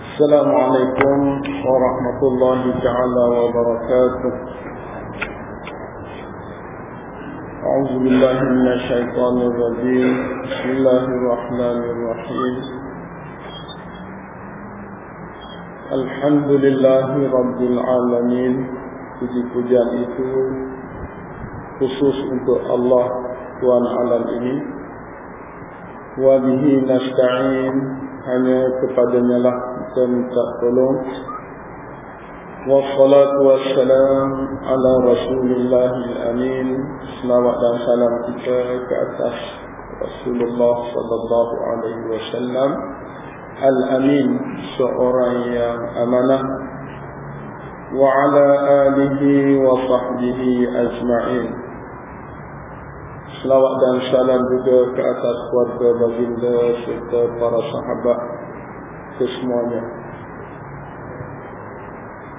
السلام عليكم ورحمة الله تعالى وبركاته أعوذ بالله من الشيطان الرجيم بسم الله الرحمن الرحيم الحمد لله رب العالمين puji-pujian itu khusus untuk Allah Tuhan alam ini wa bihi nasta'in hanya kepadanya lah kita minta tolong. Wassalatu wassalam ala rasulillah amin selawat dan salam kita ke atas Rasulullah sallallahu alaihi wasallam. Al-amin seorang yang amanah. Wa ala alihi wa sahbihi ajma'in Selawat dan salam juga ke atas keluarga baginda serta para sahabat kesemuanya.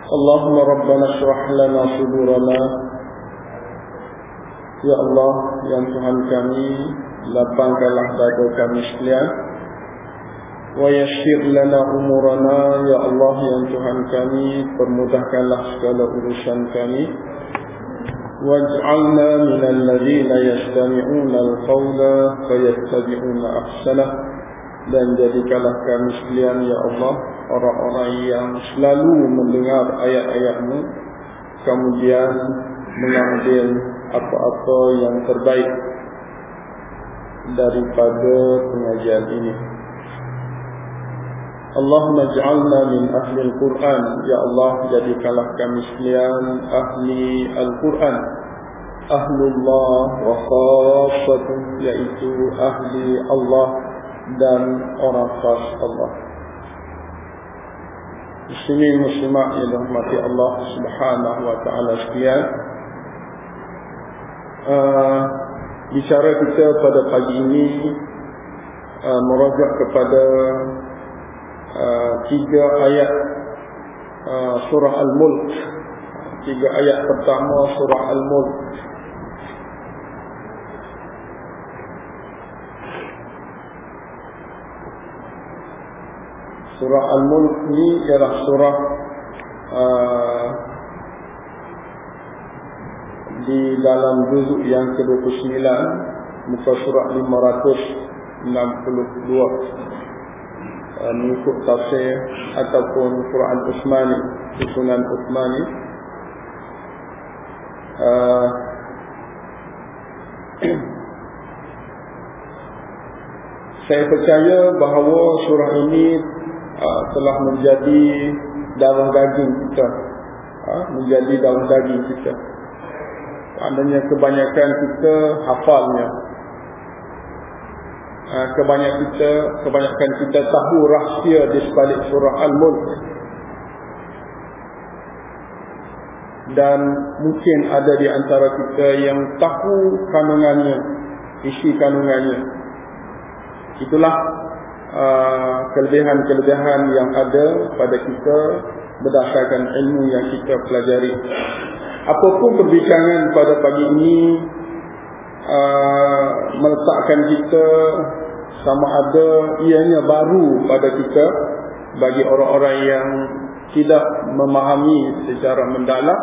Allahumma rabbana syrah lana sudurana. Ya Allah yang Tuhan kami lapangkanlah dada kami sekalian. Wa yassir lana umurana. Ya Allah yang Tuhan kami permudahkanlah segala urusan kami واجعلنا من الذين يستمعون القول فيتبعون أحسنه dan jadikanlah kami sekalian ya Allah orang-orang yang selalu mendengar ayat-ayatmu kemudian mengambil apa-apa yang terbaik daripada pengajian ini Allahumma ja'alna min ahli al-Quran. Ya Allah jadikanlah kami sekalian ahli al-Quran. Ahlullah wa khasatuh Iaitu ahli Allah dan orang khas Allah. Muslimin muslimat yang dirahmati Allah subhanahu wa ta'ala sekalian. Uh, Bicara kita pada pagi ini uh, Merajak kepada Uh, tiga ayat uh, surah Al-Mulk. Tiga ayat pertama surah Al-Mulk. Surah Al-Mulk ni ialah surah uh, di dalam juzuk yang ke-29 muka surah 562 Uh, mengikut tafsir ataupun Quran Uthmani susunan Uthmani uh, saya percaya bahawa surah ini uh, telah menjadi darah daging kita. Uh, menjadi darah daging kita. Adanya kebanyakan kita hafalnya kebanyakan kita kebanyakan kita tahu rahsia di sebalik surah Al-Mulk. Dan mungkin ada di antara kita yang tahu kandungannya isi kandungannya. Itulah uh, kelebihan-kelebihan yang ada pada kita berdasarkan ilmu yang kita pelajari. Apapun perbincangan pada pagi ini uh, meletakkan kita sama ada ianya baru pada kita bagi orang-orang yang tidak memahami secara mendalam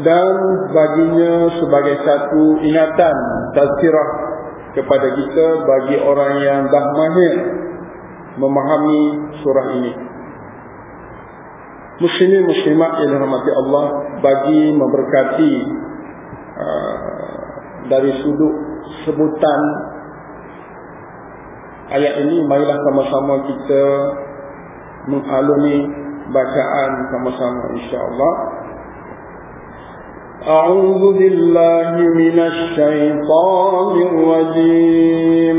dan baginya sebagai satu ingatan tazkirah kepada kita bagi orang yang dah mahir memahami surah ini. Muslimin muslimat yang dirahmati Allah bagi memberkati uh, dari sudut sebutan ayat ini marilah sama-sama kita mengalami bacaan sama-sama insya-Allah. A'udzu billahi minasy syaithanir rajim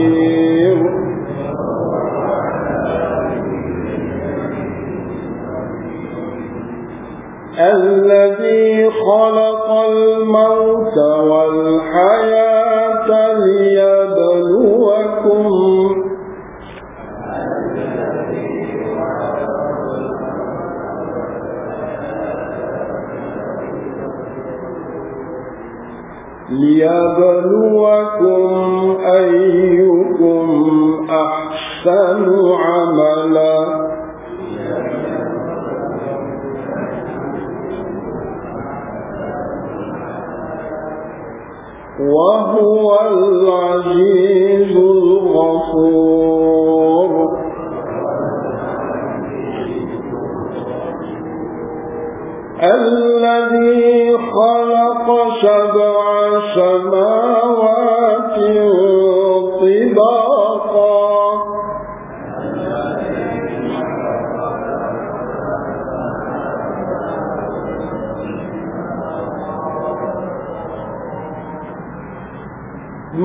الذي خلق الموت والحياة ليبلوكم. ليبلوكم أيكم أحسن عملا. وهو العزيز الذي خلق سبع سماوات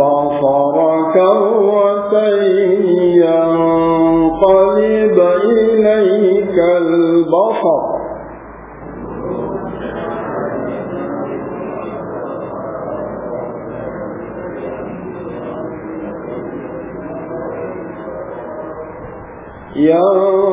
البصر كرتين ينقلب إليك البصر ينقلب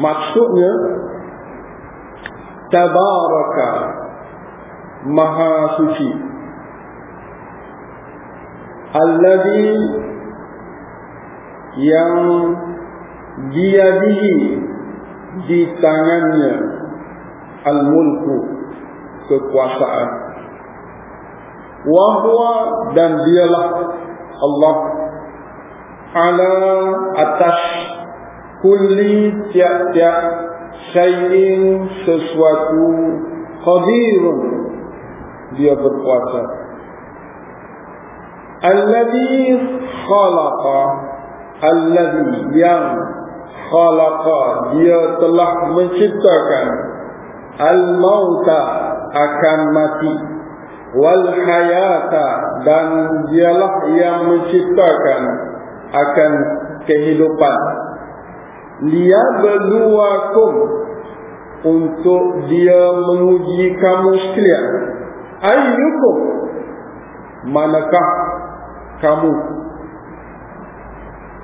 maksudnya Tabaraka Maha Suci. Alladhi Yang Diadihi Di tangannya Al-Mulku Kekuasaan. Wahwa dan dialah Allah Ala atas kulli tiap-tiap syai'in sesuatu qadirun. Dia berkuasa. Alladhi khalaqa alladhi yang khalaqa dia telah menciptakan. Al-mauta akan mati. Wal hayata dan dialah yang menciptakan akan kehidupan liyabluwakum. Untuk dia menguji kamu sekalian. Ayyukum. Manakah kamu?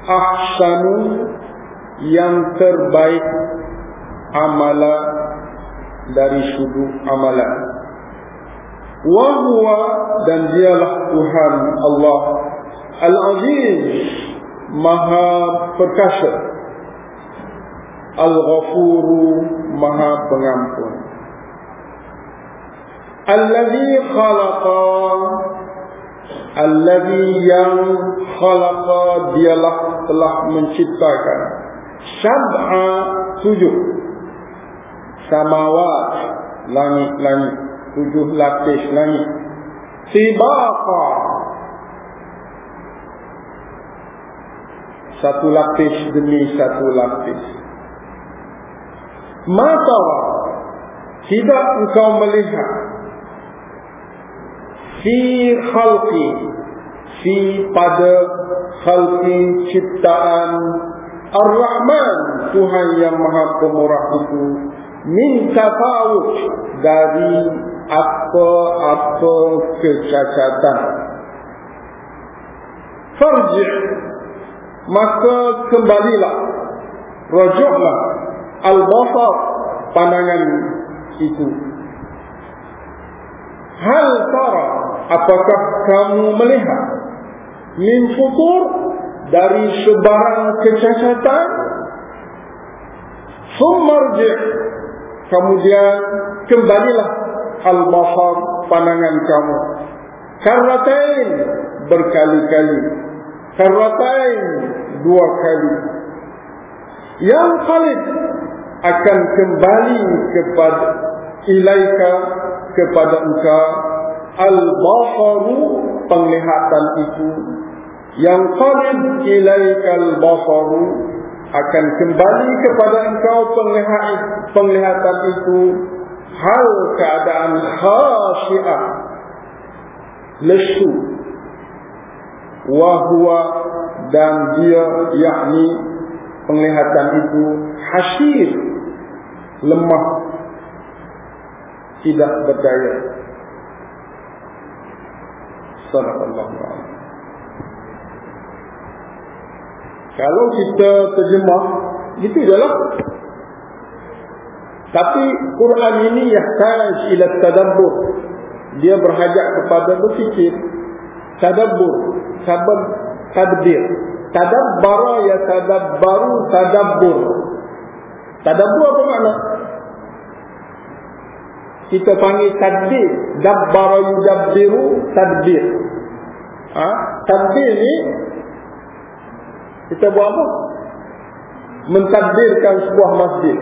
Ahsanu. Yang terbaik amalan dari sudut amalan. Wa dan dialah Tuhan Allah Al-Aziz Maha Perkasa Al-Ghafuru Maha Pengampun. Alladhi khalaqa Alladhi yang khalaqa dialah telah menciptakan. Sab'a tujuh. Samawat Langit-langit. Tujuh lapis langit. Sibaqa Satu lapis demi satu lapis Mata tidak engkau melihat. Fi khalqi fi pada khalqi ciptaan Ar-Rahman Tuhan yang Maha Pemurah itu. Min tafawut dari apa-apa kecacatan. Farji maka kembalilah rajuklah Al-basar pandangan itu. Hal tara apakah kamu melihat? Min futur dari sebarang kecacatan? Sumarji kemudian kembalilah al-basar pandangan kamu. Karratain berkali-kali. Karratain dua kali. Yang khalid akan kembali kepada ilaika kepada engkau. Al-basaru penglihatan itu. Yang khalid ilaika al-basaru akan kembali kepada engkau penglihatan itu. Hal keadaan khasyiah lesu. Wahwa dan dia yakni penglihatan itu hasil lemah. Tidak berdaya. Sallallahu alaihi kalau kita terjemah itu adalah tapi Quran ini yahtaj ila tadabbur. Dia berhajat kepada berfikir. Tadabbur. Sabab tadbir. Tadabbara ya tadabbaru tadabbur tadabbur apa makna. Kita panggil tadbir. Dabbara yudabbiru tadbir. Ha? tadbir ni kita buat apa? Mentadbirkan sebuah masjid.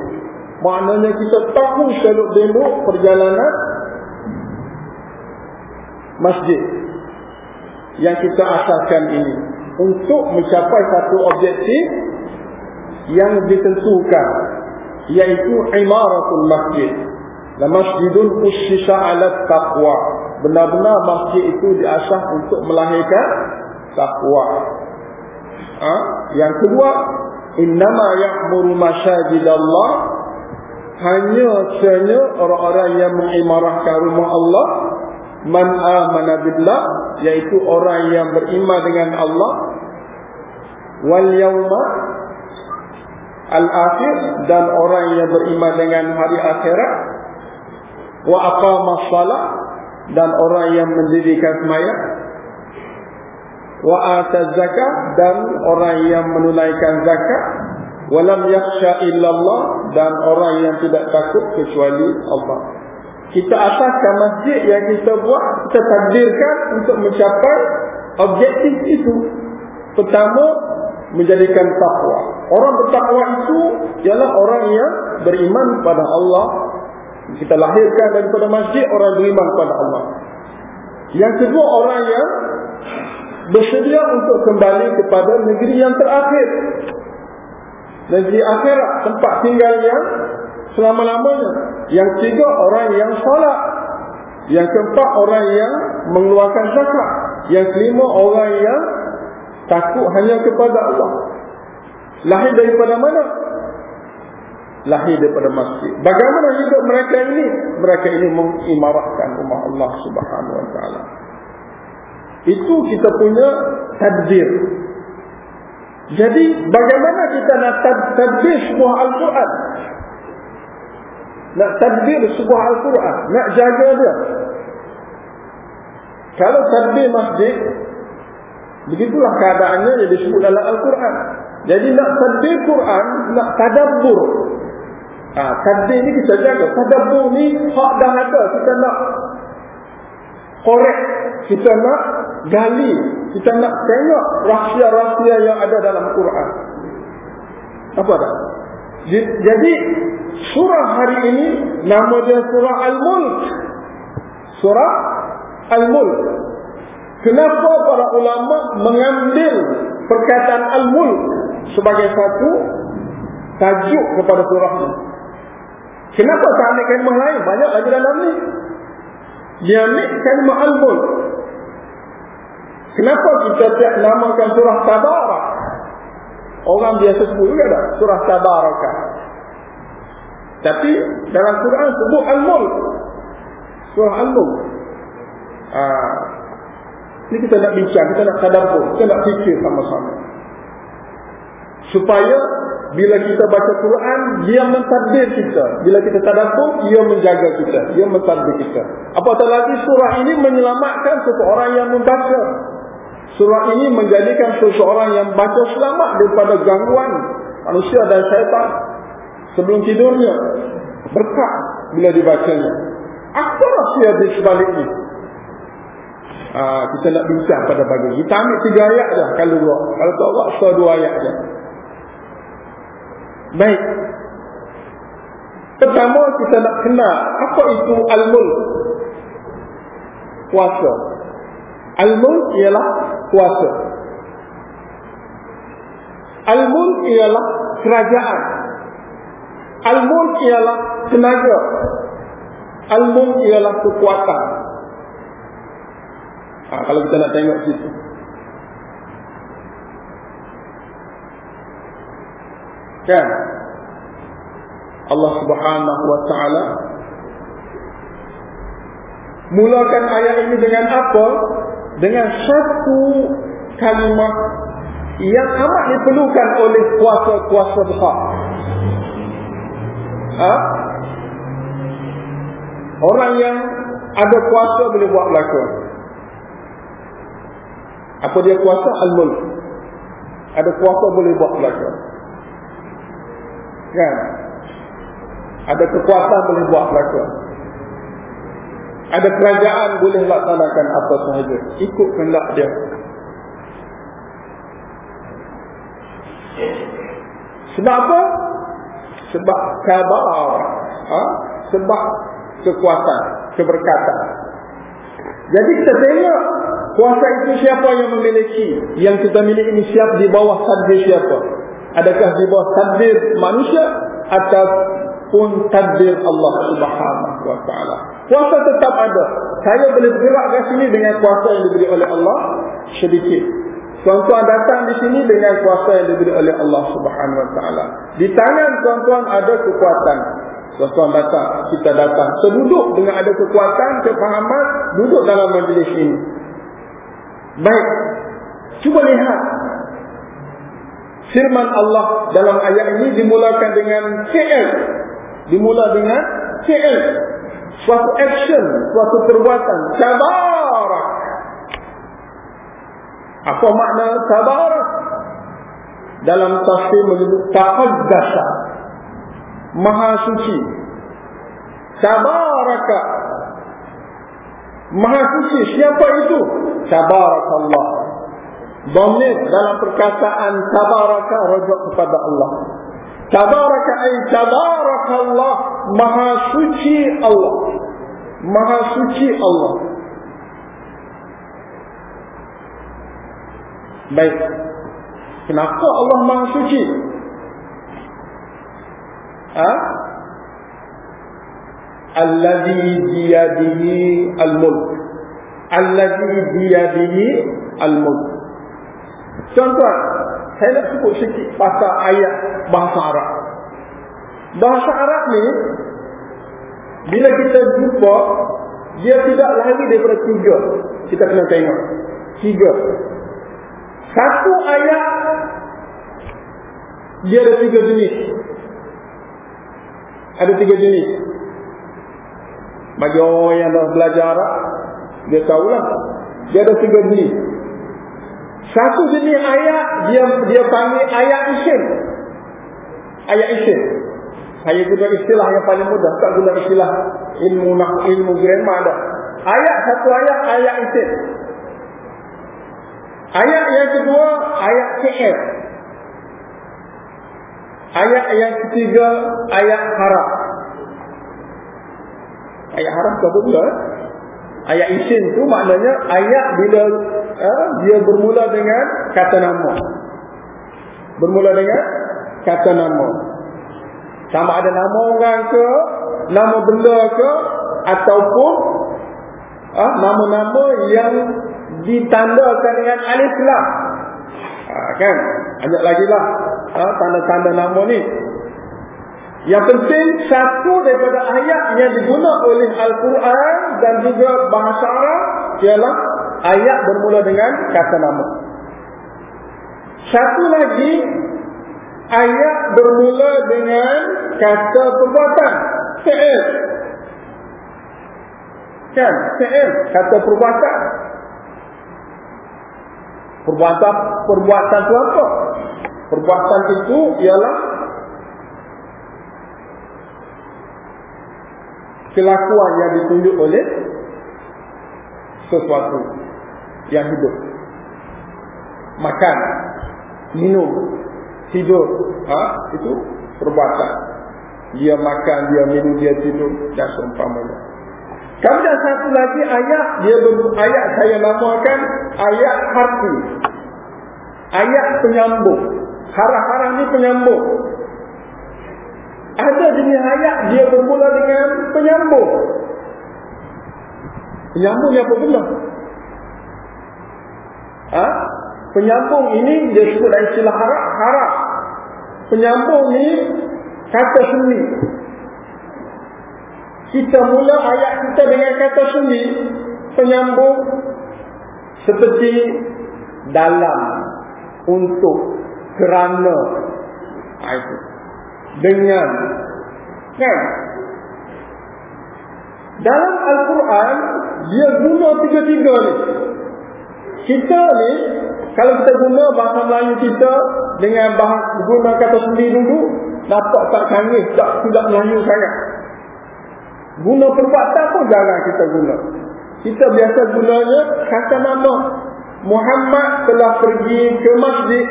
Maknanya kita tahu seluk-beluk perjalanan masjid yang kita asaskan ini untuk mencapai satu objektif yang ditentukan yaitu imaratul masjid. Dan masjidun ussisa ala taqwa. Benar-benar masjid itu diasah untuk melahirkan takwa ha? yang kedua innama ya'muru masajidallah hanya sahaja orang-orang yang mengimarahkan rumah Allah man amana billah yaitu orang yang beriman dengan Allah wal yauma al akhir dan orang yang beriman dengan hari akhirat. Wa aqama shalah dan orang yang mendirikan sembahyang wa ata zakat dan orang yang menunaikan zakat walam yakhsha illallah dan orang yang tidak takut kecuali Allah. Kita asaskan masjid yang kita buat kita takdirkan untuk mencapai objektif itu. Pertama menjadikan takwa orang bertakwa itu ialah orang yang beriman kepada Allah kita lahirkan daripada masjid orang beriman kepada Allah yang kedua orang yang bersedia untuk kembali kepada negeri yang terakhir negeri akhirat tempat tinggal yang selama-lamanya. Yang tiga orang yang salat. Yang keempat orang yang mengeluarkan zakat. Yang kelima orang yang takut hanya kepada Allah. Lahir daripada mana? Lahir daripada masjid. Bagaimana hidup mereka ini? Mereka ini mengimarahkan rumah Allah Subhanahu Wa Taala. Itu kita punya tadbir. Jadi bagaimana kita nak tadbir sebuah Al-Quran? nak tadbir sebuah Al-Quran, nak jaga dia. Kalau tadbir masjid, begitulah keadaannya yang disebut dalam Al-Quran. Jadi nak tadbir Quran, nak tadabbur. Ha, tadbir ni kita jaga. Tadabbur ni hak dah ada. Kita nak korek. Kita nak gali. Kita nak tengok rahsia-rahsia yang ada dalam Quran. Apa dah? Jadi surah hari ini nama dia surah Al-Mulk. Surah Al-Mulk. Kenapa para ulama mengambil perkataan Al-Mulk sebagai satu tajuk kepada surah ini? Kenapa tak ambil kalimah lain? Banyak lagi dalam ni. Dia ambil kalimah Al-Mulk. Kenapa kita tak namakan surah Tabarak? Orang biasa sebut juga tak? Surah Tabarakah. Tapi dalam Quran sebut Al-Mulk. Surah Al-Mulk. Ah, ini kita nak bincang, kita nak tadabbur, kita nak fikir sama-sama. Supaya bila kita baca Quran, dia mentadbir kita. Bila kita tadabbur, dia menjaga kita, dia mentadbir kita. Apatah lagi surah ini menyelamatkan seseorang yang membaca. Surah ini menjadikan seseorang yang baca selamat daripada gangguan manusia dan syaitan sebelum tidurnya. Berkah bila dibacanya. Apa rahsia di sebalik ini? Ha, kita nak bincang pada pagi. Kita ambil tiga ayat saja kalau dua. Kalau tak buat, dua ayat saja. Baik. Pertama kita nak kenal apa itu al-mulk. Kuasa. Al-mulk ialah kuasa. Al-mulk ialah kerajaan. Al-mulk ialah tenaga. Al-mulk ialah kekuatan. Ha, kalau kita nak tengok situ. Kan? Allah Subhanahu wa taala mulakan ayat ini dengan apa? Dengan satu kalimat yang amat diperlukan oleh kuasa-kuasa besar. Ha? Orang yang ada kuasa boleh buat belaka. Apa dia kuasa? Al-Mulk. Ada kuasa boleh buat belaka. Kan? Ada kekuatan boleh buat belaka. Ada kerajaan boleh laksanakan apa sahaja. Ikut kendak dia. Sebab apa? Sebab kabar. Ha? Sebab kekuatan. Keberkatan. Jadi kita tengok kuasa itu siapa yang memiliki. Yang kita miliki ini siap di bawah tadbir siapa. Adakah di bawah tadbir manusia. Ataupun tadbir Allah subhanahu wa ta'ala. Kuasa tetap ada. Saya boleh bergerak ke sini dengan kuasa yang diberi oleh Allah. Sedikit. Tuan-tuan datang di sini dengan kuasa yang diberi oleh Allah Subhanahu Wa Taala. Di tangan tuan-tuan ada kekuatan. Tuan-tuan datang, kita datang. Seduduk dengan ada kekuatan, kefahaman, duduk dalam majlis ini. Baik. Cuba lihat. Firman Allah dalam ayat ini dimulakan dengan KL. Dimula dengan KL. Suatu action, suatu perbuatan. Tabarak. Apa makna sabar? Dalam tafsir menyebut taqaddasa. Maha suci. Tabaraka. Maha suci siapa itu? Tabarakallah. Domir dalam perkataan tabaraka rujuk kepada Allah. Tabaraka ay tabarakallah. Maha suci Allah. Maha suci Allah. Baik. Kenapa Allah Maha Suci? Ha? Allazi biyadihi al-mulk. Allazi biyadihi al-mulk. Contoh, saya nak sebut sikit pasal ayat bahasa Arab. Bahasa Arab ni bila kita jumpa dia tidak lari daripada tiga. Kita kena tengok. Tiga. Satu ayat dia ada tiga jenis. Ada tiga jenis. Bagi orang yang dah belajar Arab, dia tahu lah. Dia ada tiga jenis. Satu jenis ayat dia dia panggil ayat isim. Ayat isim. Saya guna istilah yang paling mudah, tak guna istilah ilmu nak ilmu grammar dah. Ayat satu ayat ayat isim. Ayat yang kedua, ayat KF. Ayat yang ketiga, ayat harap. Ayat harap ke apa Ayat isin tu maknanya ayat bila eh, dia bermula dengan kata nama. Bermula dengan kata nama. Sama ada nama orang ke, nama benda ke, ataupun eh, nama-nama yang ditandakan dengan alif lam. Ha, kan? Banyak lagi lah ha, tanda-tanda nama ni. Yang penting satu daripada ayat yang digunakan oleh Al-Quran dan juga bahasa Arab ialah ayat bermula dengan kata nama. Satu lagi ayat bermula dengan kata perbuatan. Fi'il. Kan? Fi'il. Kata perbuatan. Perbuatan perbuatan itu apa? Perbuatan itu ialah kelakuan yang ditunjuk oleh sesuatu yang hidup. Makan minum tidur ha? itu perbuatan. Dia makan dia minum dia tidur dan seumpamanya. Kemudian satu lagi ayat dia ayat saya namakan ayat harfi. Ayat penyambung. Harah-harah ni penyambung jenis ayat dia bermula dengan penyambung. Penyambung yang apa pula ha? penyambung ini dia sebut istilah harap harap. Penyambung ni kata sunni kita mula ayat kita dengan kata sunni penyambung seperti dalam untuk kerana. Ha, dengan kan dalam Al-Quran dia guna tiga-tiga ni kita ni kalau kita guna bahasa Melayu kita dengan bahasa guna kata sendiri dulu, dapat tak canggih, tak tidak Melayu sangat. Guna perbuatan pun jarang kita guna. Kita biasa gunanya kata nama Muhammad telah pergi ke masjid.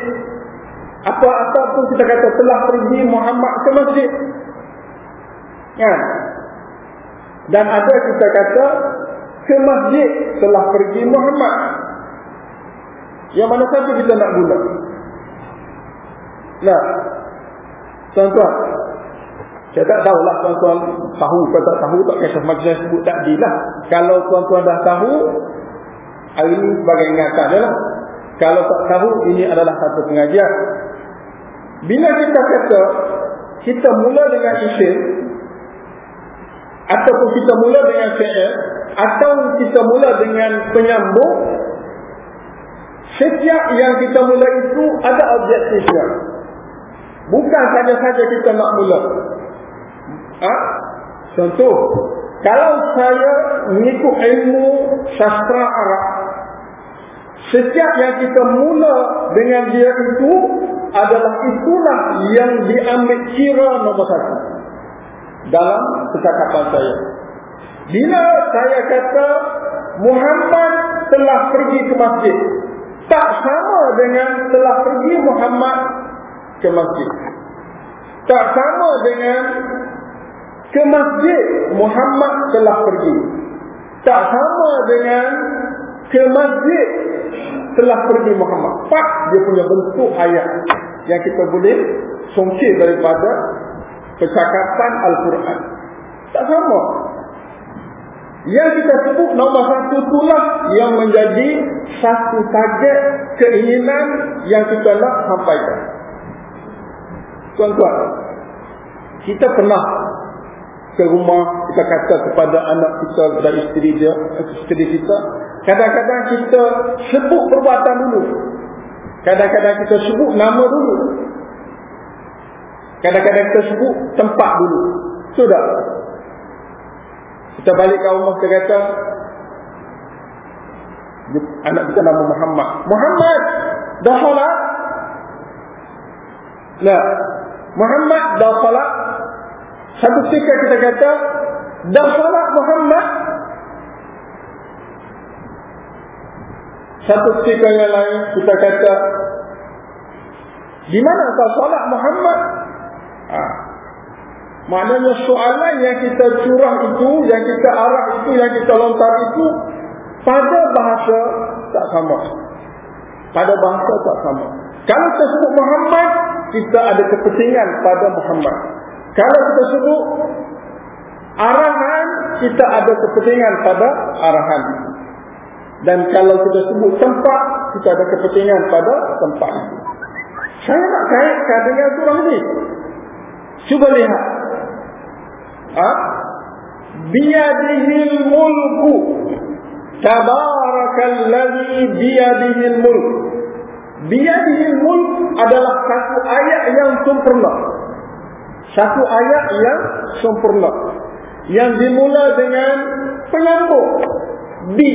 Apa-apa pun kita kata telah pergi Muhammad ke masjid. Kan? Dan ada kita kata ke masjid telah pergi Muhammad. Yang mana satu kita nak guna? Nah, tuan-tuan, saya tak tahulah tuan-tuan tahu atau tak tahu tak kisah macam saya sebut tadi lah. Kalau tuan-tuan dah tahu, hari ini sebagai ingatan lah. Kalau tak tahu, ini adalah satu pengajian. Bila kita kata, kita mula dengan isim, ataupun kita mula dengan fi'il, atau kita mula dengan penyambung, Setiap yang kita mula itu ada objektifnya. Bukan saja-saja kita nak mula. Ha? Contoh, kalau saya mengikut ilmu sastra Arab, setiap yang kita mula dengan dia itu adalah itulah yang diambil kira nombor satu dalam percakapan saya. Bila saya kata Muhammad telah pergi ke masjid, tak sama dengan telah pergi Muhammad ke masjid. Tak sama dengan ke masjid Muhammad telah pergi. Tak sama dengan ke masjid telah pergi Muhammad. Pak dia punya bentuk ayat yang kita boleh songkir daripada percakapan Al-Quran. Tak sama. Yang kita sebut nombor satu itulah yang menjadi satu target keinginan yang kita nak sampaikan. Tuan-tuan, kita pernah ke rumah, kita kata kepada anak kita dan isteri dia, isteri kita, kadang-kadang kita sebut perbuatan dulu. Kadang-kadang kita sebut nama dulu. Kadang-kadang kita sebut tempat dulu. Sudah. Kita balik ke rumah kita kata anak kita nama Muhammad. Muhammad dah solat? Nah, Muhammad dah solat? Satu ketika kita kata dah solat Muhammad? Satu ketika yang lain kita kata di mana kau solat Muhammad? Maknanya soalan yang kita curah itu, yang kita arah itu, yang kita lontar itu pada bahasa tak sama. Pada bahasa tak sama. Kalau kita sebut Muhammad, kita ada kepentingan pada Muhammad. Kalau kita sebut arahan, kita ada kepentingan pada arahan. Dan kalau kita sebut tempat, kita ada kepentingan pada tempat. Saya nak kaitkan dengan surah ini. Cuba lihat ha? biyadihil mulku tabarakalladhi biyadihil mulk Biyadihil mulk adalah satu ayat yang sempurna. Satu ayat yang sempurna. Yang dimula dengan penyambung. Bi.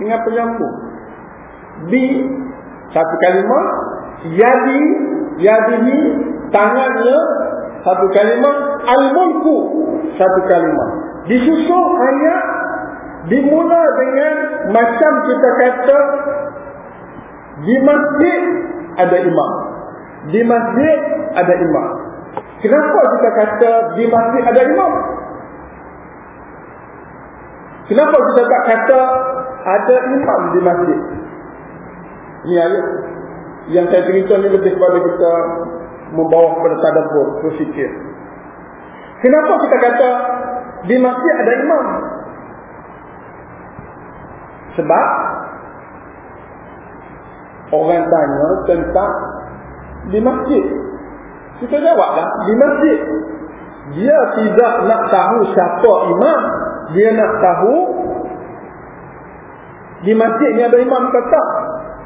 Dengan penyambung. Bi. Satu kalimah. Yadi. Yadihi. Tangannya. Satu kalimah. Al-mulku. Satu kalimah. Disusul ayat. Dimula dengan macam kita kata di masjid ada imam. Di masjid ada imam. Kenapa kita kata di masjid ada imam? Kenapa kita tak kata ada imam di masjid? Ini ayat yang saya cerita ni lebih kepada kita membawa kepada tadabbur, berfikir. Kenapa kita kata di masjid ada imam? Sebab Orang tanya tentang di masjid. Kita jawablah di masjid. Dia tidak nak tahu siapa imam. Dia nak tahu di masjid ni ada imam ke tak.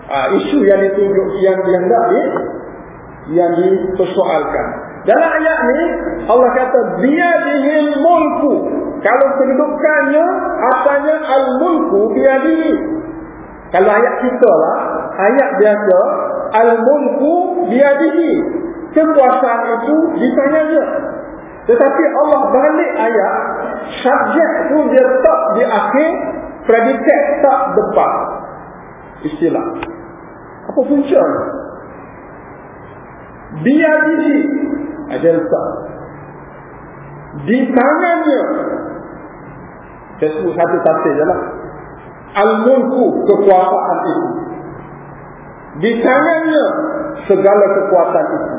Ha, isu yang ditunjuk yang yang tak ni yang dipersoalkan. Dalam ayat ni Allah kata dia dihil mulku. Kalau kedudukannya asalnya al-mulku biadihi. Kalau ayat kita lah, ayat biasa, Al-Mulku biadihi. Kekuasaan itu di tangannya. Tetapi Allah balik ayat, subjek itu dia tak di akhir, predikat tak depan. Istilah. Apa punca? Biadihi. Ada letak. Di tangannya. Sebut satu tafsir je lah. Al-Mulku kekuasaan itu. Di tangannya segala kekuatan itu.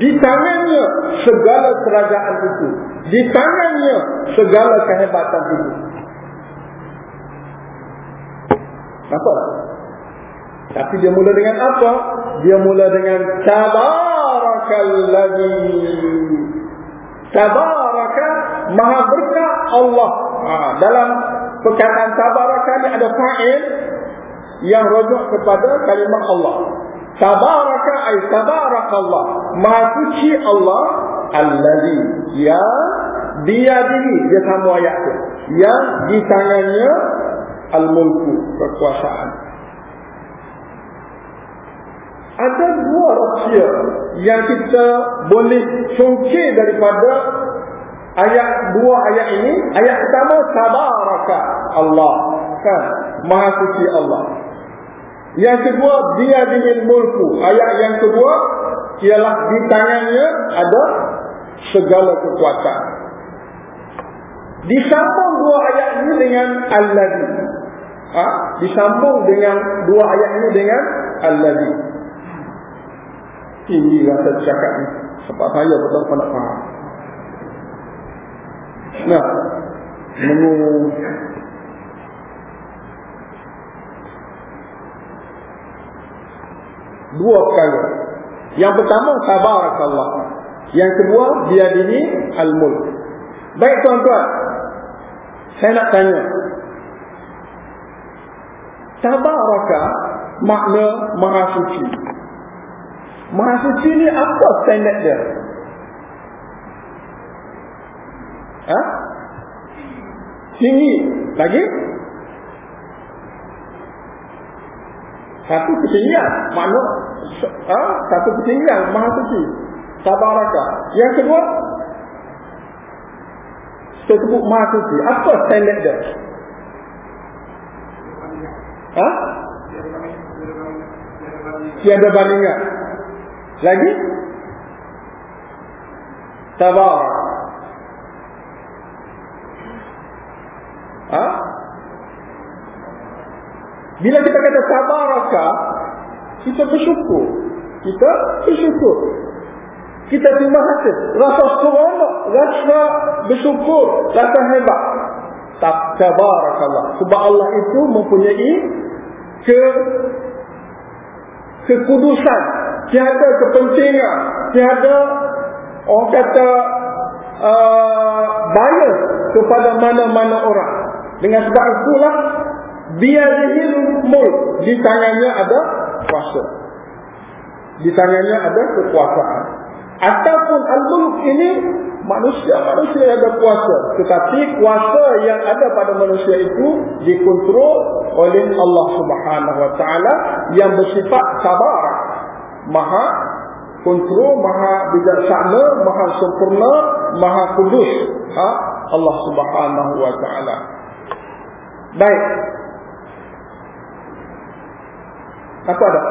Di tangannya segala kerajaan itu. Di tangannya segala kehebatan itu. Apa? Tapi dia mula dengan apa? Dia mula dengan Tabarakalladzi Tabaraka Maha berkah Allah. Ha, dalam perkataan tabaraka ni ada fa'il yang rujuk kepada kalimah Allah. Tabaraka ay tabarakallah. Maha suci Allah allazi ya dia diri dia sama ayat tu. Yang di tangannya al-mulku kekuasaan. Ada dua rahsia yang kita boleh sungkir daripada ayat dua ayat ini. Ayat pertama tabaraka Allah. Kan? Maha suci Allah. Yang kedua dia dengan mulku. Ayat yang kedua ialah di tangannya ada segala kekuatan. Disambung dua ayat ini dengan Al-Ladhi. Ha? Disambung dengan dua ayat ini dengan Al-Ladhi. Ini rasa cakap ni. Sebab saya betul-betul nak faham. Nah, menurut dua perkara. Yang pertama tabarakallah. Yang kedua dia dini al-mulk. Baik tuan-tuan. Saya nak tanya. Tabaraka makna maha suci. Maha suci ni apa standard dia? Ha? Tinggi. Lagi? Satu ketinggian. Makna ha? satu ketinggian. Maha suci. Tabaraka. Yang kedua? Kita sebut maha suci. Apa standard dia? Ha? Tiada bandingan. Lagi? Tabarak. Ha? Bila kita kata tabaraka, kita bersyukur. Kita bersyukur. Kita terima kasih. Rasa seronok, rasa bersyukur, rasa hebat. Tak tabarakallah. Sebab Allah itu mempunyai ke kekudusan, tiada kepentingan, tiada orang kata uh, bias kepada mana-mana orang. Dengan sebab itulah biadihil mulk di tangannya ada berkuasa. Di tangannya ada kekuasaan. Ataupun al-mulk ini manusia-manusia ada kuasa. Tetapi kuasa yang ada pada manusia itu dikontrol oleh Allah Subhanahu Wa Taala yang bersifat sabar, maha kontrol, maha bijaksana, maha sempurna, maha kudus. Ha? Allah Subhanahu Wa Taala. Baik. Apa ada?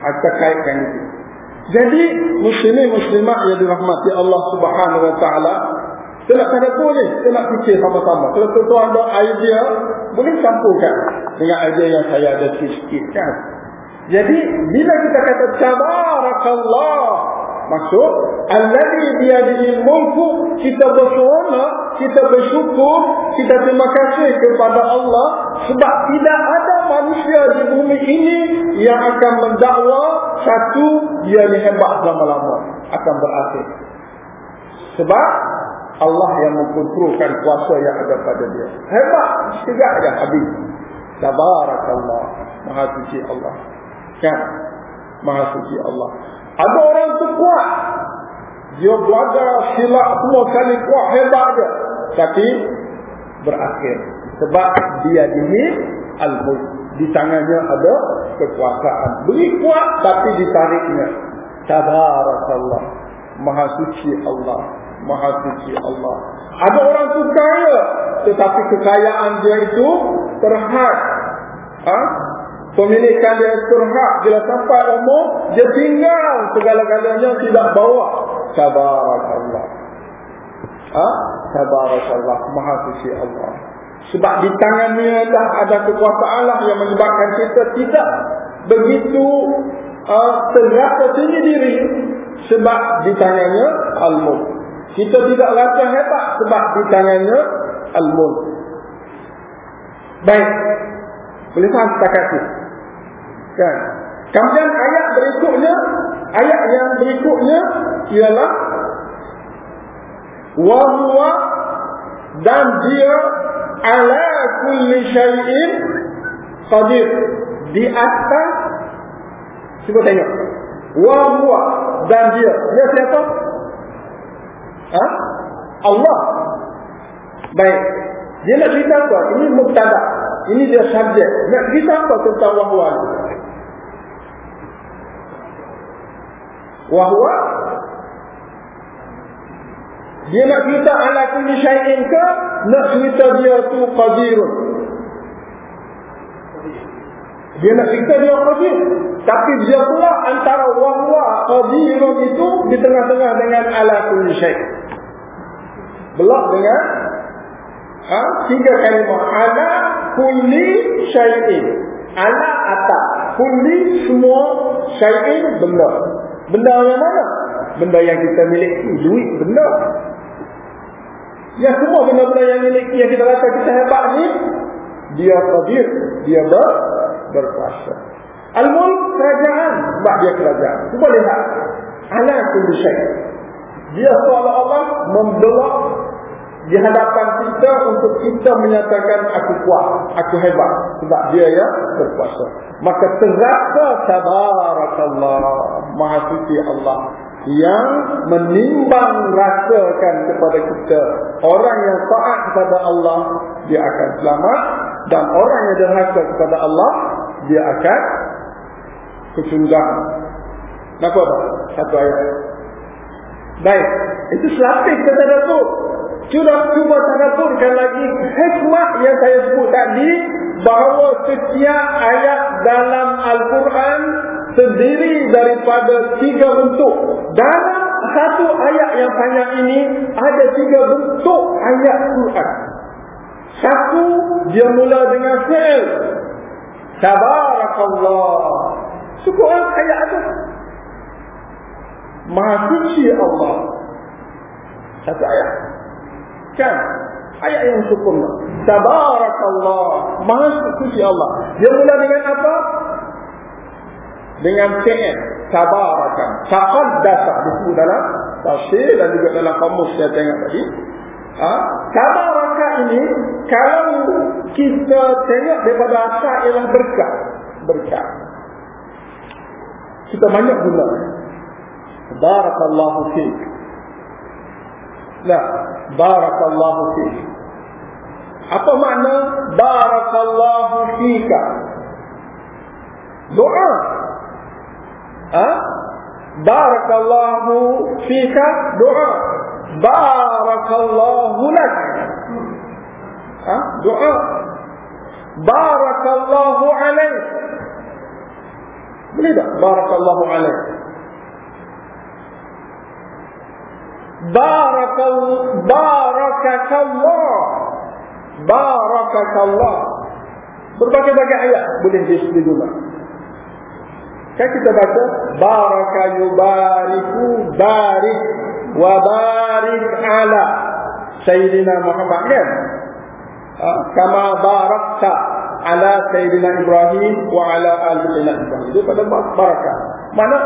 Kita kaitkan itu. Jadi muslimin muslimat yang dirahmati Allah Subhanahu wa taala tidak ada boleh tidak fikir sama-sama. Kalau tuan ada idea boleh campurkan dengan idea yang saya ada sikit kan. Jadi bila kita kata tabarakallah maksud alladhi biyadihi mulku kita bersyukur kita bersyukur kita terima kasih kepada Allah sebab tidak ada manusia di bumi ini yang akan mendakwa satu dia ni hebat lama-lama akan berakhir. Sebab Allah yang mengkontrolkan kuasa yang ada pada dia. Hebat segak dia habis tabarakallah. Maha suci Allah kan maha suci Allah. Ada orang tu kuat. Dia belajar silap semua kali kuat hebat dia. Tapi berakhir. Sebab dia ini al-mulk. Di tangannya ada kekuasaan. Beri kuat tapi ditariknya. Tabarakallah. Maha suci Allah. Maha suci Allah. Ada orang tu kaya. Tetapi kekayaan dia itu terhad. Ha? Pemilikan dia terhad bila sampai umur dia tinggal segala-galanya tidak bawa tabarakallah ha? tabarakallah maha suci Allah sebab di tangannya dah ada kekuasaan Allah yang menyebabkan kita tidak begitu uh, terasa tinggi diri. Sebab di tangannya Al-Mulk. Kita tidak rasa hebat sebab di tangannya Al-Mulk. Baik. Boleh faham setakat itu? Kan? Kemudian ayat berikutnya, ayat yang berikutnya ialah Wahuwa dan dia ala kulli syai'in qadir. Di atas cuba tengok. Wa huwa dan dia. Dia siapa? Ha? Allah. Baik. Dia nak cerita apa? Ini mubtada. Ini dia subjek. Nak cerita apa tentang wa huwa wa huwa dia nak cerita ala kulli syai'in ke nak cerita dia tu qadirun. Dia nak cerita dia qadir. Tapi dia pula antara wahwa qadirun itu di tengah-tengah dengan ala kulli syai'. Belak dengan ha, tiga kalimah ala kulli syai'in. Ala atas kulli semua syai'in benda. Benda yang mana? Benda yang kita miliki, duit benda. Yang semua benda-benda yang miliki yang kita rasa kita hebat ni dia qadir, dia ber, berkuasa. Al-mulk kerajaan, sebab dia kerajaan. Cuba lihat. Ala kulli syai. Dia seolah-olah membelak di hadapan kita untuk kita menyatakan aku kuat, aku hebat. Sebab dia yang berkuasa. Maka terasa tabarakallah, maha suci Allah yang menimbang rasakan kepada kita orang yang taat kepada Allah dia akan selamat. Dan orang yang derhaka kepada Allah dia akan kecundang kenapa tak? satu ayat. Baik. Itu selapis kata Datuk cuba cuba tadaburkan lagi hikmah yang saya sebut tadi bahawa setiap ayat dalam Al-Quran terdiri daripada tiga bentuk. Dalam satu ayat yang panjang ini ada tiga bentuk ayat Quran. Satu dia mula dengan fi'il. Tabarakallah. Sekurang ayat itu. Maha suci Allah. Satu ayat. Kan? Ayat yang sempurna. Tabarakallah. Maha suci Allah. Dia mula dengan apa? dengan fi'il tabarakan taqaddasa disebut dalam tafsir dan juga dalam kamus saya tengok tadi ha? tabaraka ini kalau kita tengok daripada asal ialah berkah berkah kita banyak guna barakallahu fiik la barakallahu fiik apa makna barakallahu fiika doa. Ha? Barakallahu fiika doa. Barakallahu lak. Ha? Doa. Barakallahu alaik boleh tak? Barakallahu alaik barakakallah barakakallah berbagai-bagai ayat boleh digunakan kan kita baca baraka yubariku barik wa barik ala sayyidina Muhammad. Kan? Ha, kama barakta ala sayyidina Ibrahim wa ala ali sayyidina Ibrahim. Itu pada barakah mana?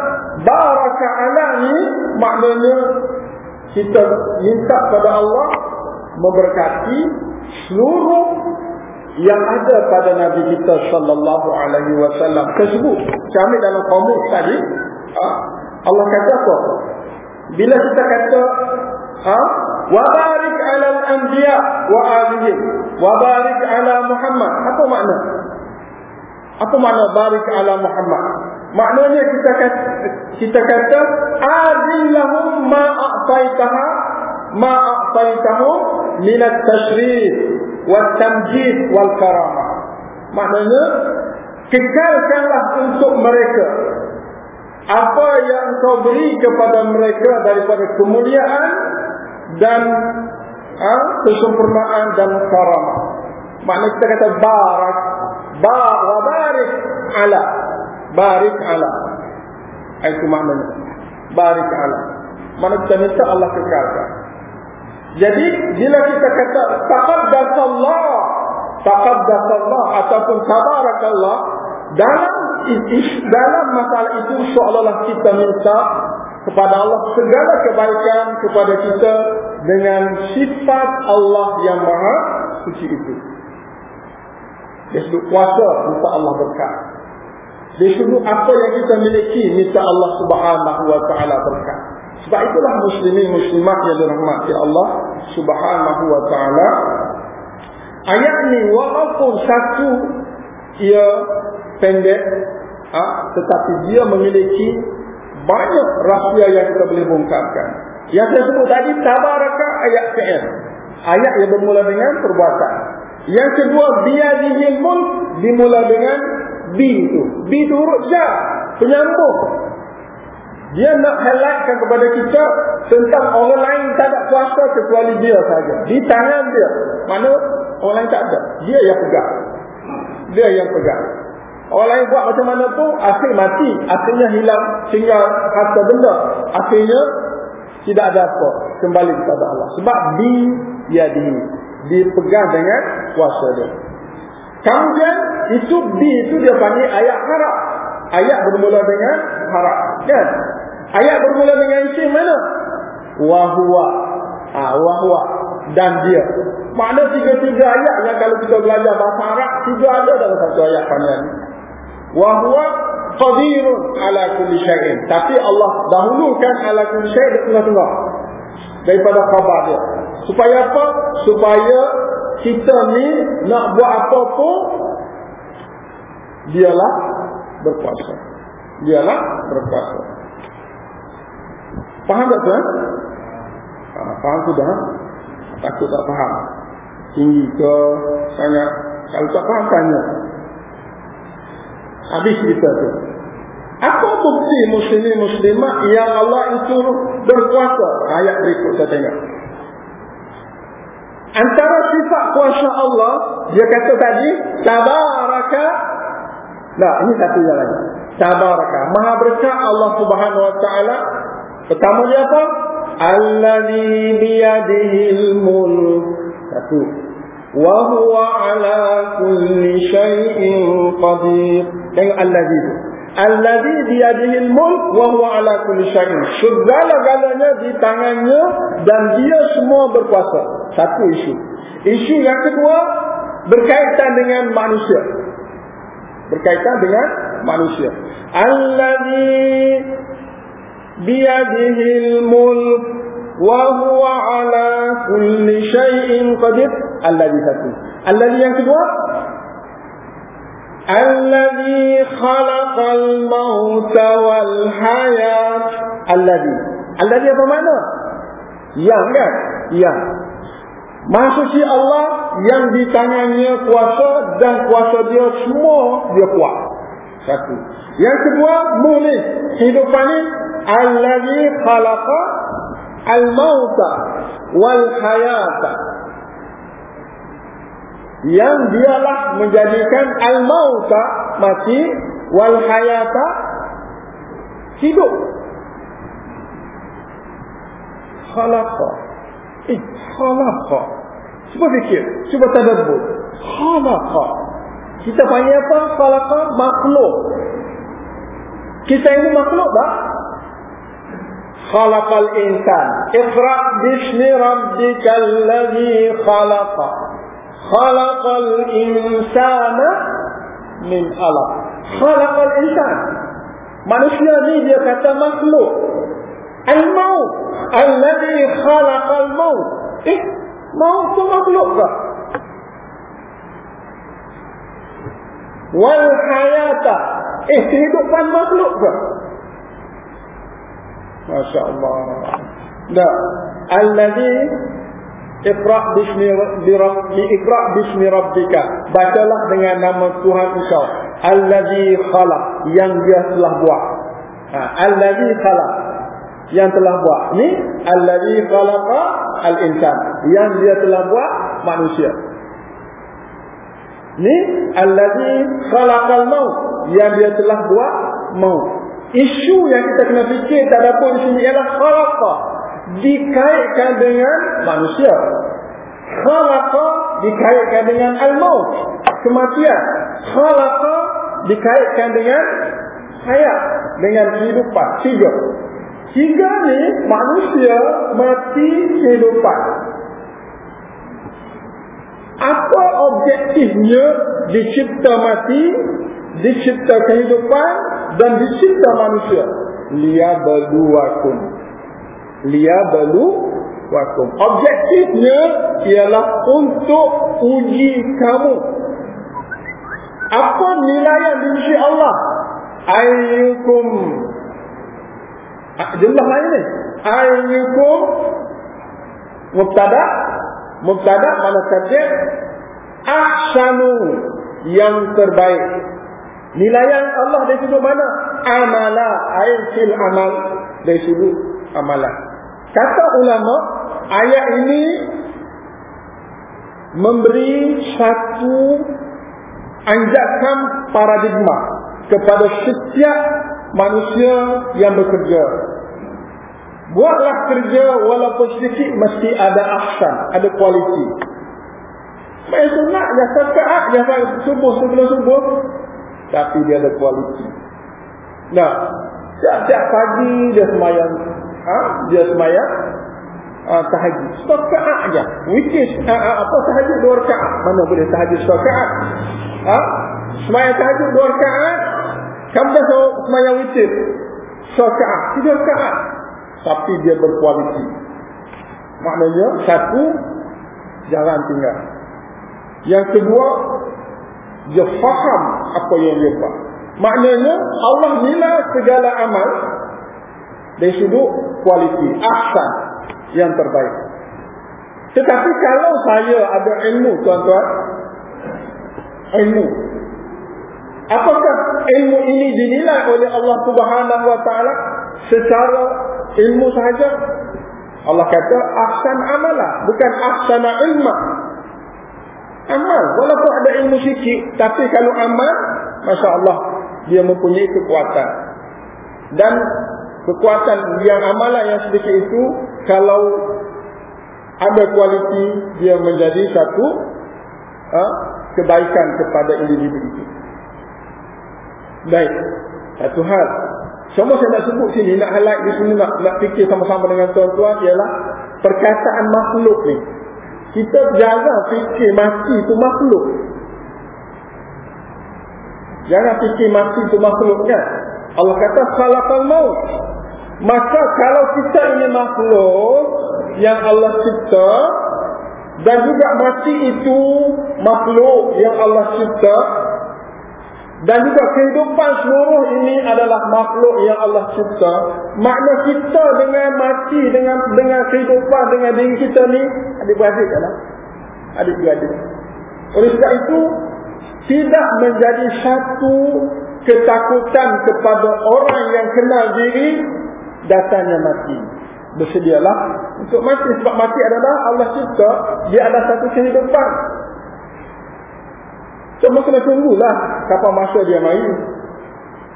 Barakah ala ni maknanya kita minta pada Allah memberkati seluruh yang ada pada Nabi kita sallallahu alaihi wasallam tersebut. Kami dalam komik tadi ha, Allah kata apa? Bila kita kata ha wa barik ala al-anbiya wa alihim wa barik ala Muhammad apa makna? Apa makna barik ala Muhammad? Maknanya kita kata kita kata azillahum ma a'taitaha ma a'taitahu min at-tashrif wa tamjid wal karamah. Maknanya kekalkanlah untuk mereka apa yang kau beri kepada mereka daripada kemuliaan dan ha, kesempurnaan dan karamah. Maknanya kita kata barak bar wa barik ala barik ala itu maknanya barik ala mana kita minta Allah kekalkan jadi bila kita kata taqaddasallah taqaddasallah ataupun tabarakallah dalam dalam masalah itu seolah-olah kita minta kepada Allah segala kebaikan kepada kita dengan sifat Allah yang maha suci itu. Dia sebut kuasa minta Allah berkat. Dia sebut apa yang kita miliki minta Allah subhanahu wa ta'ala berkat. Sebab itulah muslimin muslimat yang dirahmati Allah subhanahu wa ta'ala. Ayat ni walaupun satu ia pendek ha, tetapi dia memiliki banyak rahsia yang kita boleh bongkarkan. Yang saya sebut tadi tabaraka ayat fi'il. Ayat yang bermula dengan perbuatan. Yang kedua biyadihil mulk dimula dengan bi itu. Bi itu huruf ja, penyambung. Dia nak highlightkan kepada kita tentang orang lain tak ada kuasa kecuali dia saja. Di tangan dia. Mana orang lain tak ada. Dia yang pegang. Dia yang pegang. Orang lain buat macam mana pun akhir mati. Akhirnya hilang sehingga harta benda. Akhirnya tidak ada apa. Kembali kepada Allah. Sebab di dia di dipegang dengan kuasa dia. Kemudian itu di itu dia panggil ayat harap. Ayat bermula dengan harap. Kan? Ayat bermula dengan isim mana? Wahwa. Ah, ha, wahwa. Dan dia. Makna tiga-tiga ayat yang kalau kita belajar bahasa Arab, tiga ada dalam satu ayat panjang. Wahwa qadirun ala kulli syai'in. Tapi Allah dahulukan ala kulli syai' di tengah-tengah. Daripada khabar dia. Supaya apa? Supaya kita ni nak buat apa pun dialah berkuasa. Dialah berkuasa. Faham tak tuan? Ha, faham sudah? Takut tak faham? Tinggi ke sangat? Kalau tak faham tanya. Habis kita tu. Apa bukti muslimin muslimah yang Allah itu berkuasa? Ayat berikut saya tengok. Antara sifat kuasa Allah, dia kata tadi, tabaraka. Nah, ini satu yang lagi. Tabaraka. Maha berkah Allah Subhanahu wa taala. Pertama dia apa? Allazi biyadihil mulk. Satu. Wa huwa ala kulli syai'in qadir. Tengok allazi itu. Allazi biyadihil mulk wa huwa ala kulli syai'in. Segala-galanya di tangannya dan dia semua berkuasa. Satu isu. Isu yang kedua berkaitan dengan manusia. Berkaitan dengan manusia. Allazi biyadihil mulk wa huwa ala kulli syai'in qadir. Allazi satu. Allazi yang kedua Allazi khalaqal mauta wal hayat. Allazi. Allazi apa makna? Yang kan? Yang. Maksudnya Allah yang di tangannya kuasa dan kuasa dia semua dia kuat. Satu. Yang kedua, mulih. Hidupan ini. Allazi khalaqa al-mauta wal hayata. Yang dialah menjadikan al-mauta mati wal hayata hidup. Khalaqa Eh, khalaqa. Cuba fikir. Cuba tadabbur. Khalaqa. Kita panggil apa? Khalaqa makhluk. Kita ini makhluk tak? Khalaqal insan. Iqra' bismi rabbikal ladhi khalaqa. Khalaqal insana min alaq. Khalaqal insan. Manusia ni dia kata makhluk. Al-maut. Al-ladhi khalaqal maut. Eh, maut tu makhluk ke? Wal hayata. Eh, kehidupan makhluk ke? Masya Allah. Tak. Al-ladhi Iqra' bismi Iqra' bismi rabbika. Bacalah dengan nama Tuhan engkau. Alladhi khalaq Yang dia telah buat. Ha, Alladhi khalaq yang telah buat. Ni allazi khalaqa al-insan yang dia telah buat manusia. Ni allazi khalaqal maut yang dia telah buat maut. Isu yang kita kena fikir tak ada pun di sini ialah khalaqa dikaitkan dengan manusia khalaqa dikaitkan dengan al-maut kematian khalaqa dikaitkan dengan hayat dengan kehidupan tiga Hingga ni manusia mati kehidupan. Apa objektifnya dicipta mati, dicipta kehidupan dan dicipta manusia? Lia Lia wakum. Objektifnya ialah untuk uji kamu. Apa nilai yang dimisi Allah? Ayyukum. Ah, jumlah lain ni? Ayyukum. Mubtada. Mubtada mana subjek ahsanu. Yang terbaik. Nilaian Allah dari sudut mana? Amala. Ayin fil amal. Dari sudut amalan kata ulama ayat ini memberi satu anjakan paradigma kepada setiap manusia yang bekerja. Buatlah kerja walaupun sedikit mesti ada ahsan, ada kualiti. Main sunat, keat, jasa subuh sebelum subuh. Tapi dia ada kualiti. Nah, setiap pagi dia semayang. Ha? Dia semayang. Uh, tahajud. Setiap keat je. Which is, uh, uh, apa tahajud dua rekaat? Mana boleh tahajud setiap keat? Ha? Semayang tahajud dua rekaat. Kamu dah tahu semayang witir. Syaka'ah. Tiga syaka'ah. Tapi dia berkualiti. Maknanya, satu, jangan tinggal. Yang kedua, dia faham apa yang dia buat. Maknanya, Allah nilai segala amal dari sudut kualiti. Ahsan yang terbaik. Tetapi kalau saya ada ilmu, tuan-tuan, ilmu, Apakah ilmu ini dinilai oleh Allah Subhanahu wa taala secara ilmu sahaja? Allah kata ahsan amala, bukan ahsana ilma. Amal, walaupun ada ilmu sikit, tapi kalau amal, masya-Allah, dia mempunyai kekuatan. Dan kekuatan yang amalan yang sedikit itu kalau ada kualiti dia menjadi satu ha, kebaikan kepada individu itu. Baik. Satu hal. Semua saya nak sebut sini, nak highlight di sini, nak, nak fikir sama-sama dengan tuan-tuan ialah perkataan makhluk ni. Kita jaga fikir mati itu makhluk. Jangan fikir mati itu makhluk kan. Allah kata khalaqal maut. Maka kalau kita ini makhluk yang Allah cipta dan juga mati itu makhluk yang Allah cipta dan juga kehidupan seluruh ini adalah makhluk yang Allah cipta. Makna kita dengan mati, dengan dengan kehidupan, dengan diri kita ni adik-beradik kan? Adik-beradik. Oleh sebab itu, tidak menjadi satu ketakutan kepada orang yang kenal diri datangnya mati. Bersedialah untuk mati. Sebab mati adalah Allah cipta, dia ada satu kehidupan. Cuma kena tunggulah kapan masa dia mari.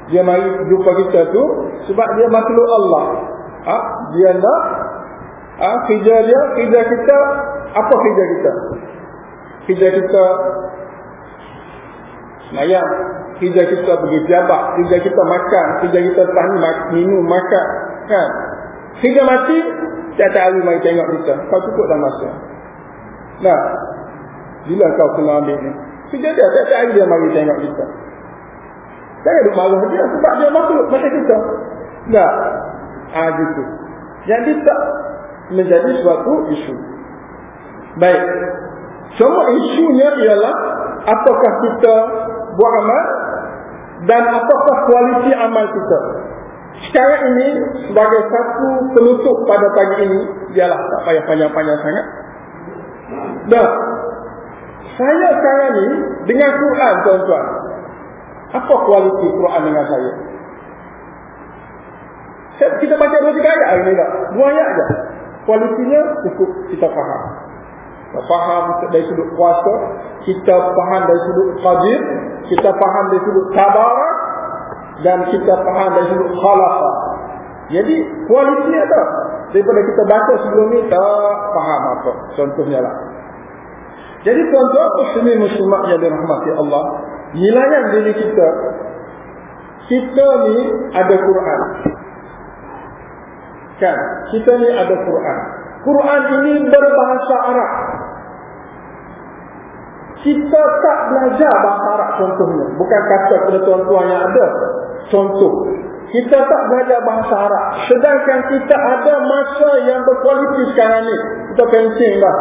Dia mari jumpa kita tu sebab dia makhluk Allah. Ha? Dia nak ha? kerja dia, kerja kita, apa kerja kita? Kerja kita semayang, kerja kita pergi jabak, kerja kita makan, kerja kita tahan minum, makan. Kan? Kerja mati, tiap-tiap hari mari tengok kita. Kau cukup dah masa. Nah, bila kau kena ambil ni? Kerja dia, tiap-tiap hari dia mari tengok kita. Jangan duk marah dia sebab dia makhluk macam kita. Tak. Ah ha, gitu. Jadi tak menjadi suatu isu. Baik. Cuma isunya ialah apakah kita buat amal dan apakah kualiti amal kita. Sekarang ini sebagai satu penutup pada pagi ini ialah tak payah panjang-panjang sangat. Dan saya sekarang ni dengan Quran tuan-tuan. Apa kualiti Quran dengan saya? Kita baca dua tiga ayat hari ni tak? Dua ayat je. Kualitinya cukup kita faham. Kita faham dari sudut kuasa. Kita faham dari sudut qadir. Kita faham dari sudut tabarak. Dan kita faham dari sudut khalafah. Jadi kualitinya tak? Daripada kita baca sebelum ni tak faham apa. Contohnya lah. Jadi tuan-tuan muslimin muslimat yang dirahmati Allah, nilaian diri kita kita ni ada Quran. Kan? Kita ni ada Quran. Quran ini berbahasa Arab. Kita tak belajar bahasa Arab contohnya. Bukan kata kepada tuan-tuan yang ada. Contoh. Kita tak belajar bahasa Arab. Sedangkan kita ada masa yang berkualiti sekarang ni. Kita penting lah.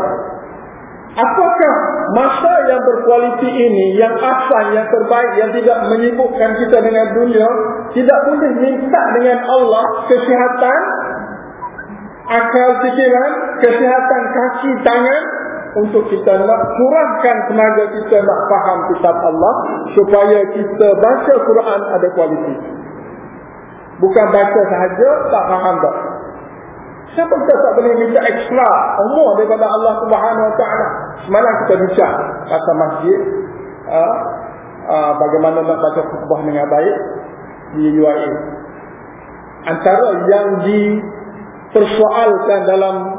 Apakah masa yang berkualiti ini, yang asal, yang terbaik, yang tidak menyibukkan kita dengan dunia, tidak boleh minta dengan Allah kesihatan, akal fikiran, kesihatan kaki tangan, untuk kita nak kurangkan tenaga kita nak faham kitab Allah, supaya kita baca Quran ada kualiti. Bukan baca sahaja, tak faham tak. Siapa kita tak boleh minta ekstra umur daripada Allah Subhanahu Wa Taala? Semalam kita bincang pasal masjid, uh, uh, bagaimana nak baca khutbah dengan baik di UAE. Antara yang dipersoalkan dalam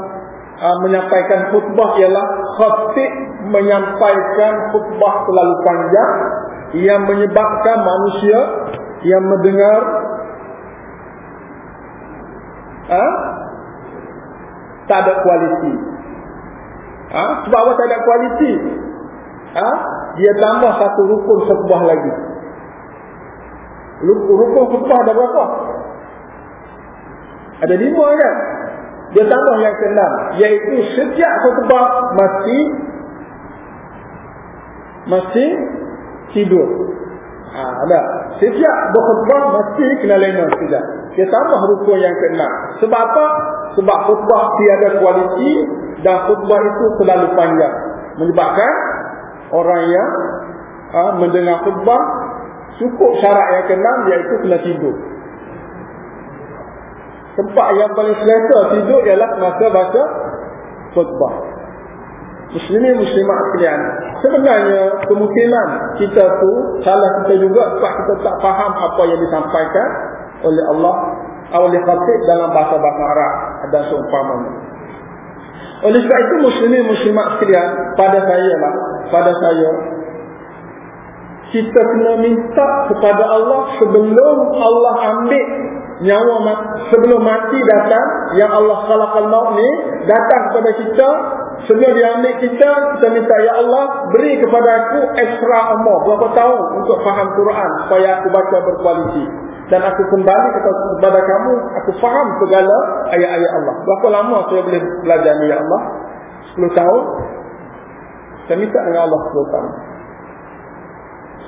uh, menyampaikan khutbah ialah khatib menyampaikan khutbah terlalu panjang yang menyebabkan manusia yang mendengar uh, tak ada kualiti. Ha? Sebab apa tak ada kualiti? Ha? Dia tambah satu rukun sebuah lagi. Rukun khutbah ada berapa? Ada lima kan? Dia tambah yang keenam. Iaitu sejak khutbah masih masih tidur. Ha, ada. Sejak berkhutbah masih kena lena sejak. Dia tambah rukun yang keenam. Sebab apa? Sebab khutbah tiada kualiti dan khutbah itu terlalu panjang. Menyebabkan orang yang ha, mendengar khutbah cukup syarat yang keenam iaitu kena tidur. Tempat yang paling selesa tidur ialah masa baca khutbah. Muslimin muslimat sekalian. Sebenarnya kemungkinan kita tu salah kita juga sebab kita tak faham apa yang disampaikan oleh Allah oleh khatib dalam bahasa-bahasa Arab ada seumpamanya. Oleh sebab itu muslimin muslimat sekalian pada saya lah, pada saya kita kena minta kepada Allah sebelum Allah ambil nyawa mati, sebelum mati datang yang Allah khalaqal maut ni datang kepada kita Sebelum dia ambil kita, kita minta, Ya Allah, beri kepada aku ekstra umur, berapa tahun untuk faham Quran, supaya aku baca berkualiti. Dan aku kembali kepada kamu, aku faham segala ayat-ayat Allah. Berapa lama saya boleh belajar ni, Ya Allah? 10 tahun? Saya minta dengan Allah 10 tahun.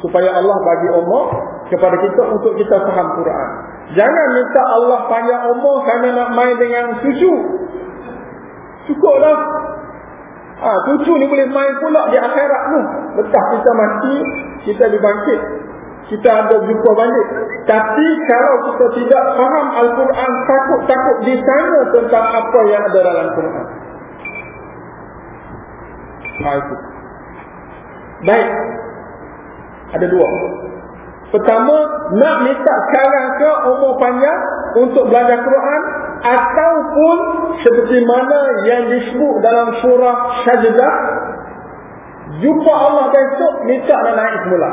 Supaya Allah bagi umur kepada kita untuk kita faham Quran. Jangan minta Allah panjang umur kerana nak main dengan cucu. Cukuplah. Ha, cucu ni boleh main pula di akhirat tu. Betah kita mati, kita dibangkit. Kita ada jumpa balik. Tapi kalau kita tidak faham Al-Quran, takut-takut ditanya tentang apa yang ada dalam Quran. Ha. Baik. Ada dua. Pertama, nak minta sekarang ke umur panjang untuk belajar Quran ataupun seperti mana yang disebut dalam surah Sajdah jumpa Allah besok minta nak naik semula.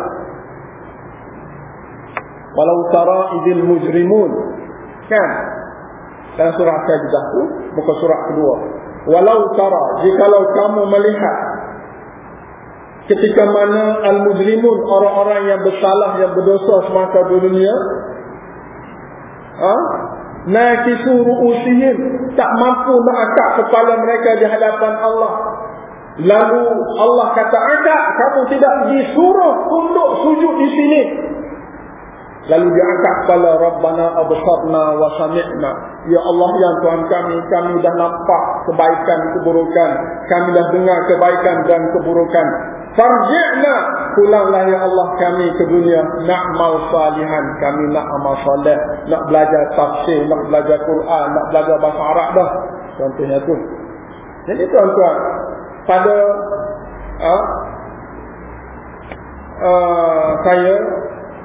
Walau tara idil mujrimun kan dalam surah Sajdah tu muka surah kedua. Walau tara jikalau kamu melihat ketika mana al-mujrimun orang-orang yang bersalah yang berdosa semasa dunia ha? Nakisu ru'usihim. Tak mampu nak angkat kepala mereka di hadapan Allah. Lalu Allah kata angkat kamu tidak disuruh untuk sujud di sini. Lalu dia angkat kepala rabbana absarna wa sami'na. Ya Allah yang Tuhan kami kami dah nampak kebaikan keburukan. Kami dah dengar kebaikan dan keburukan Farji'na. Pulanglah ya Allah kami ke dunia. Na'mal salihan. Kami nak amal soleh. Nak belajar tafsir nak belajar Quran nak belajar bahasa Arab dah. Contohnya tu. Jadi tuan-tuan pada uh, uh, saya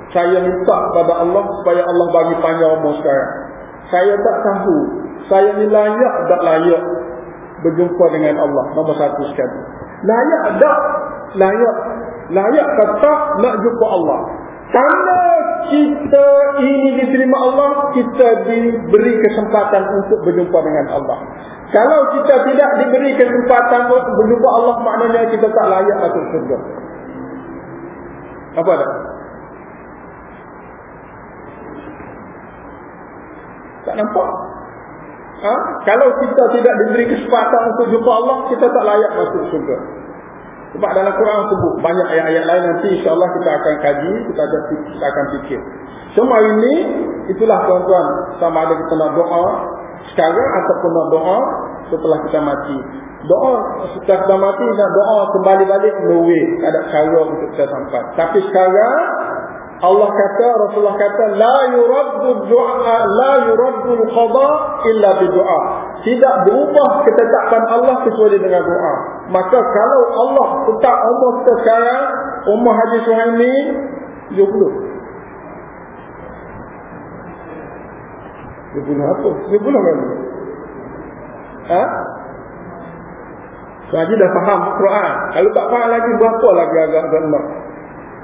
saya minta kepada Allah supaya Allah bagi panjang umur sekarang. Saya tak tahu. Saya ni layak tak layak berjumpa dengan Allah? Nombor satu sekali. Layak tak layak layak kata nak jumpa Allah. Karena kita ini diterima Allah kita diberi kesempatan untuk berjumpa dengan Allah. Kalau kita tidak diberi kesempatan untuk berjumpa Allah maknanya kita tak layak masuk surga apa dah tak nampak? Ha? kalau kita tidak diberi kesempatan untuk jumpa Allah kita tak layak masuk surga sebab dalam Quran sebut banyak ayat-ayat lain nanti insya-Allah kita akan kaji, kita akan kita akan fikir. Semua ini itulah tuan-tuan sama ada kita nak doa sekarang ataupun nak doa setelah kita mati. Doa setelah kita mati nak doa kembali balik no way, ada cara untuk kita sampai. Tapi sekarang Allah kata Rasulullah kata la yuraddu du'a la yuraddu al-qada illa bi du'a. Tidak berubah ketetapan Allah kecuali dengan doa. Maka kalau Allah tetap umur kita sekarang umur Haji Suhaimi 70. 70 apa? 70 kan? Ha? Haji dah faham Quran. Kalau tak faham lagi berapa lagi agak-agak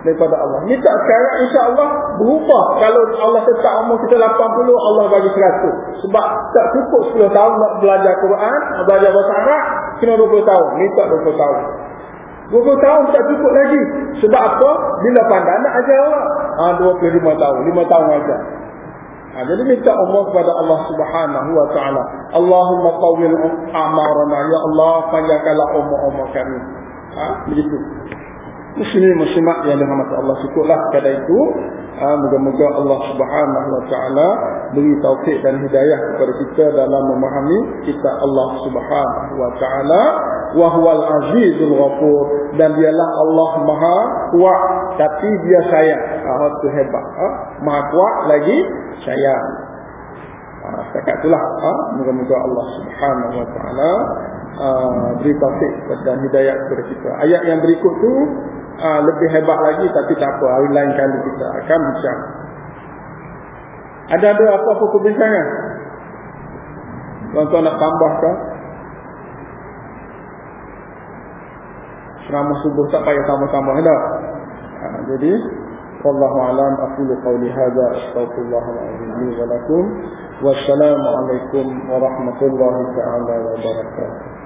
daripada Allah. Minta sekarang insya-Allah berubah. Kalau Allah tetap umur kita 80, Allah bagi 100. Sebab tak cukup 10 tahun nak belajar Quran, belajar bahasa Arab, kena 20 tahun. Minta 20 tahun. 20 tahun tak cukup lagi. Sebab apa? Bila pandai nak ajar orang. Ha, 25 tahun. 5 tahun ajar. Ha, jadi minta umur kepada Allah subhanahu wa ta'ala. Allahumma qawil amarana. Ya Allah, panjangkanlah umur-umur kami. Ha, begitu. Muslimin muslimat yang dirahmati Allah syukurlah kepada itu. Moga-moga Allah Subhanahu wa taala beri taufik dan hidayah kepada kita dalam memahami kitab Allah Subhanahu wa taala wa huwal azizul ghafur dan dialah Allah Maha kuat tapi dia sayang. Ah itu hebat. Ah, Maha kuat lagi sayang. Ah, setakat itulah. Ah, moga-moga Allah Subhanahu wa taala uh, beri taufik dan hidayah kepada kita. Ayat yang berikut tu uh, lebih hebat lagi tapi tak apa. Hari lain kali kita akan bincang. Ada ada apa-apa perbincangan? Tuan-tuan nak tambahkan? Selama subuh tak payah tambah-tambah dah. Uh, jadi, Wallahu alam aqulu qawli hadza astaghfirullahaladzim li wa. Wassalamualaikum warahmatullahi wabarakatuh.